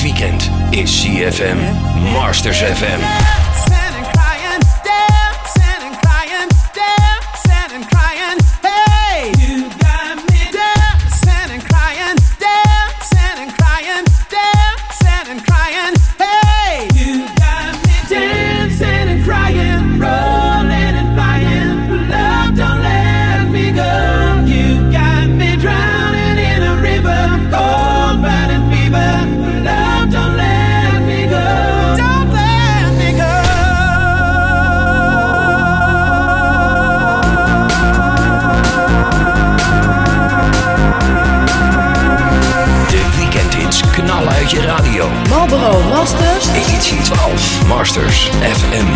Dit weekend is CFM Masters FM. Je radio. Marlboro Masters. Editie 12. Masters FM.